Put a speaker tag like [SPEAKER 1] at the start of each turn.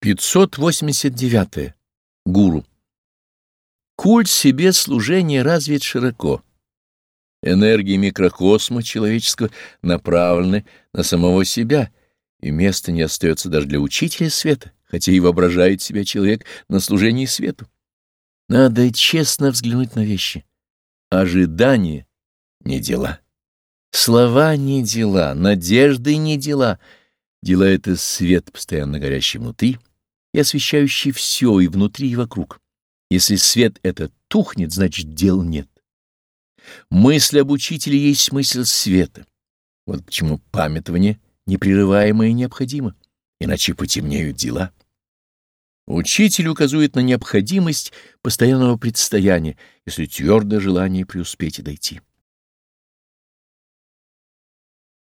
[SPEAKER 1] 589. Гуру. Культ себе служения развит широко. Энергии микрокосма человеческого направлены на самого себя, и места не остается даже для учителя света, хотя и воображает себя человек на служении свету. Надо честно взглянуть на вещи. Ожидание — не дела. Слова — не дела, надежды — не дела. Дела — это свет, постоянно горящий внутри и освещающий все и внутри, и вокруг. Если свет этот тухнет, значит, дел нет. Мысль об учителе есть мысль света. Вот почему памятование непрерываемое необходимо, иначе потемнеют дела. Учитель указывает на необходимость постоянного предстояния, если твердо желание преуспеть и дойти.